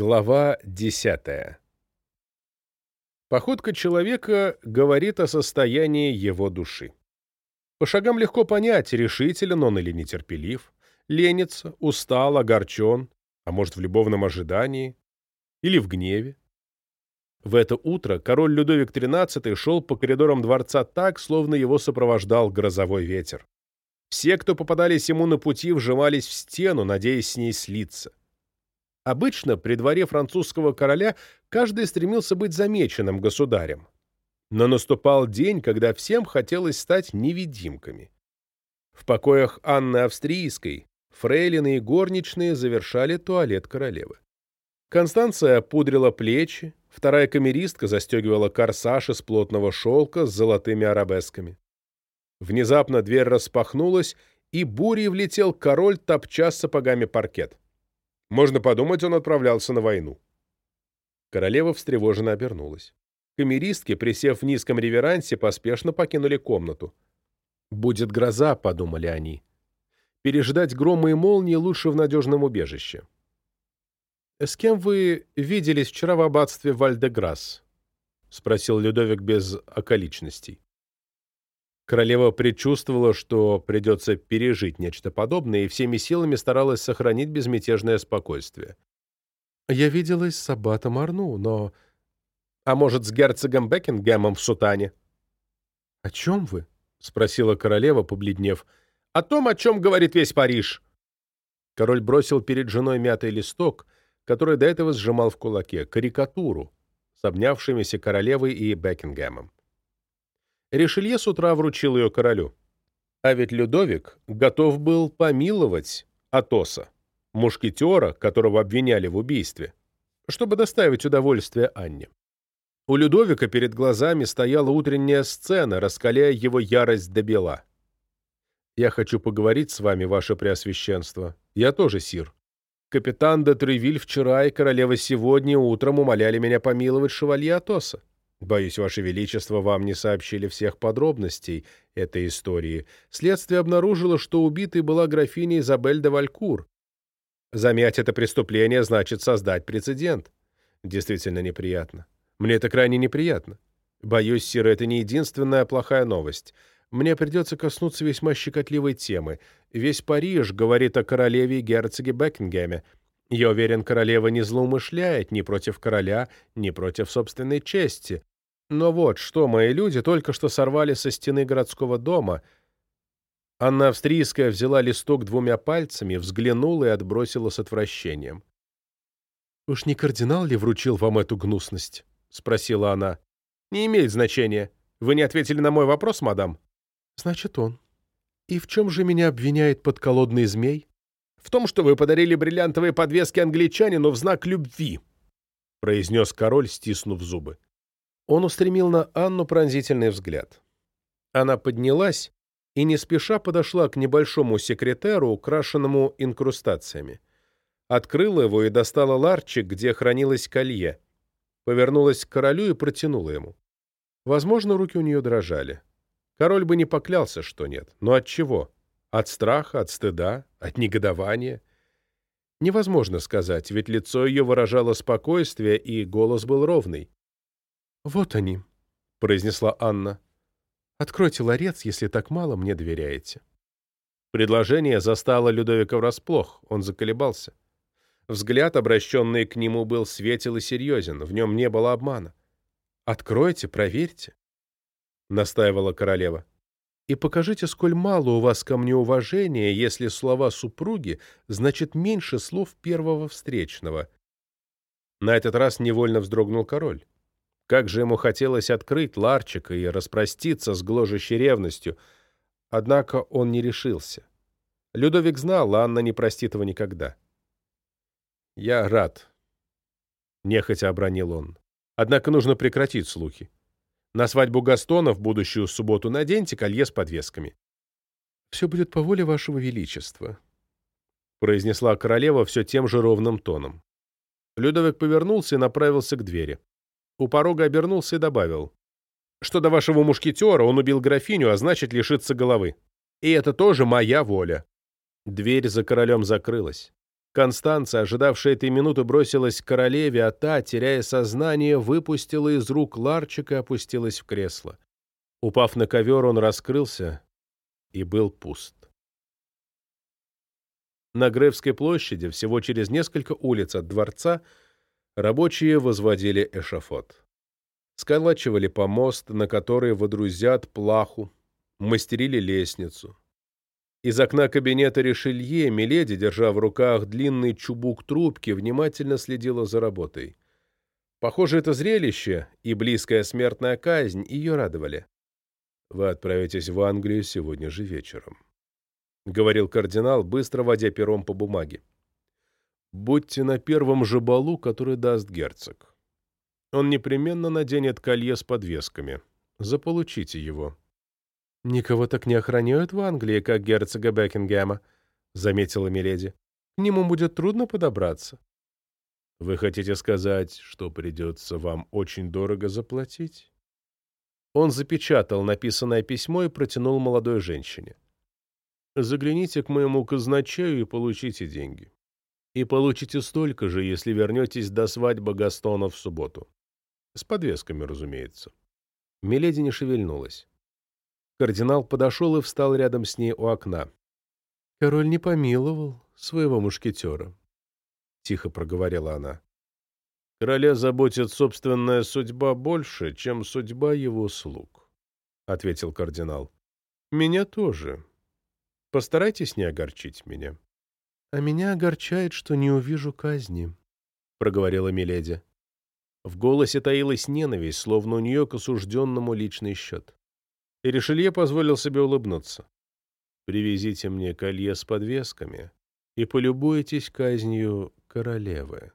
Глава 10. Походка человека говорит о состоянии его души. По шагам легко понять, решителен он или нетерпелив, ленится, устал, огорчен, а может, в любовном ожидании, или в гневе. В это утро король Людовик XIII шел по коридорам дворца так, словно его сопровождал грозовой ветер. Все, кто попадались ему на пути, вжимались в стену, надеясь с ней слиться. Обычно при дворе французского короля каждый стремился быть замеченным государем. Но наступал день, когда всем хотелось стать невидимками. В покоях Анны Австрийской фрейлины и горничные завершали туалет королевы. Констанция пудрила плечи, вторая камеристка застегивала корсаж из плотного шелка с золотыми арабесками. Внезапно дверь распахнулась, и бурей влетел король, топча сапогами паркет. Можно подумать, он отправлялся на войну. Королева встревоженно обернулась. Камеристки, присев в низком реверансе, поспешно покинули комнату. «Будет гроза», — подумали они. «Переждать громы и молнии лучше в надежном убежище». «С кем вы виделись вчера в аббатстве Вальдеграсс?» — спросил Людовик без околичностей. Королева предчувствовала, что придется пережить нечто подобное, и всеми силами старалась сохранить безмятежное спокойствие. «Я виделась с аббатом Арну, но...» «А может, с герцогом Бекингемом в сутане?» «О чем вы?» — спросила королева, побледнев. «О том, о чем говорит весь Париж». Король бросил перед женой мятый листок, который до этого сжимал в кулаке, карикатуру с обнявшимися королевой и Бекингемом. Ришелье с утра вручил ее королю. А ведь Людовик готов был помиловать Атоса, мушкетера, которого обвиняли в убийстве, чтобы доставить удовольствие Анне. У Людовика перед глазами стояла утренняя сцена, раскаляя его ярость до бела. «Я хочу поговорить с вами, ваше преосвященство. Я тоже сир. Капитан де Тревиль вчера и королева сегодня утром умоляли меня помиловать шевалье Атоса. Боюсь, Ваше Величество, вам не сообщили всех подробностей этой истории. Следствие обнаружило, что убитой была графиня Изабель де Валькур. Замять это преступление значит создать прецедент. Действительно неприятно. Мне это крайне неприятно. Боюсь, Сир, это не единственная плохая новость. Мне придется коснуться весьма щекотливой темы. Весь Париж говорит о королеве и герцоге Бекингеме — я уверен, королева не злоумышляет ни против короля, ни против собственной чести. Но вот что мои люди только что сорвали со стены городского дома. Анна Австрийская взяла листок двумя пальцами, взглянула и отбросила с отвращением. «Уж не кардинал ли вручил вам эту гнусность?» — спросила она. «Не имеет значения. Вы не ответили на мой вопрос, мадам?» «Значит, он. И в чем же меня обвиняет подколодный змей?» в том, что вы подарили бриллиантовые подвески англичанину в знак любви», — произнес король, стиснув зубы. Он устремил на Анну пронзительный взгляд. Она поднялась и не спеша подошла к небольшому секретеру, украшенному инкрустациями. Открыла его и достала ларчик, где хранилось колье. Повернулась к королю и протянула ему. Возможно, руки у нее дрожали. Король бы не поклялся, что нет. Но от чего? От страха, от стыда, от негодования? Невозможно сказать, ведь лицо ее выражало спокойствие, и голос был ровный. «Вот они», — произнесла Анна. «Откройте ларец, если так мало мне доверяете». Предложение застало Людовика врасплох, он заколебался. Взгляд, обращенный к нему, был светел и серьезен, в нем не было обмана. «Откройте, проверьте», — настаивала королева и покажите, сколь мало у вас ко мне уважения, если слова супруги значит меньше слов первого встречного». На этот раз невольно вздрогнул король. Как же ему хотелось открыть ларчика и распроститься с гложущей ревностью, однако он не решился. Людовик знал, Анна не простит его никогда. «Я рад», — нехотя обронил он. «Однако нужно прекратить слухи. На свадьбу Гастона в будущую субботу наденьте колье с подвесками. «Все будет по воле вашего величества», — произнесла королева все тем же ровным тоном. Людовик повернулся и направился к двери. У порога обернулся и добавил. «Что до вашего мушкетера, он убил графиню, а значит, лишится головы. И это тоже моя воля». Дверь за королем закрылась. Констанция, ожидавшая этой минуты, бросилась к королеве, а та, теряя сознание, выпустила из рук ларчик и опустилась в кресло. Упав на ковер, он раскрылся и был пуст. На Гревской площади, всего через несколько улиц от дворца, рабочие возводили эшафот. Сколачивали помост, на который водрузят плаху, мастерили лестницу. Из окна кабинета Ришелье Миледи, держа в руках длинный чубук трубки, внимательно следила за работой. Похоже, это зрелище и близкая смертная казнь ее радовали. «Вы отправитесь в Англию сегодня же вечером», — говорил кардинал, быстро водя пером по бумаге. «Будьте на первом же балу, который даст герцог. Он непременно наденет колье с подвесками. Заполучите его». «Никого так не охраняют в Англии, как герцога Бекингема», — заметила Миледи. «К нему будет трудно подобраться». «Вы хотите сказать, что придется вам очень дорого заплатить?» Он запечатал написанное письмо и протянул молодой женщине. «Загляните к моему казначею и получите деньги. И получите столько же, если вернетесь до свадьбы Гастона в субботу. С подвесками, разумеется». Миледи не шевельнулась. Кардинал подошел и встал рядом с ней у окна. «Король не помиловал своего мушкетера», — тихо проговорила она. «Короля заботит собственная судьба больше, чем судьба его слуг», — ответил кардинал. «Меня тоже. Постарайтесь не огорчить меня». «А меня огорчает, что не увижу казни», — проговорила Миледи. В голосе таилась ненависть, словно у нее к осужденному личный счет и Ришелье позволил себе улыбнуться. «Привезите мне колье с подвесками и полюбуйтесь казнью королевы».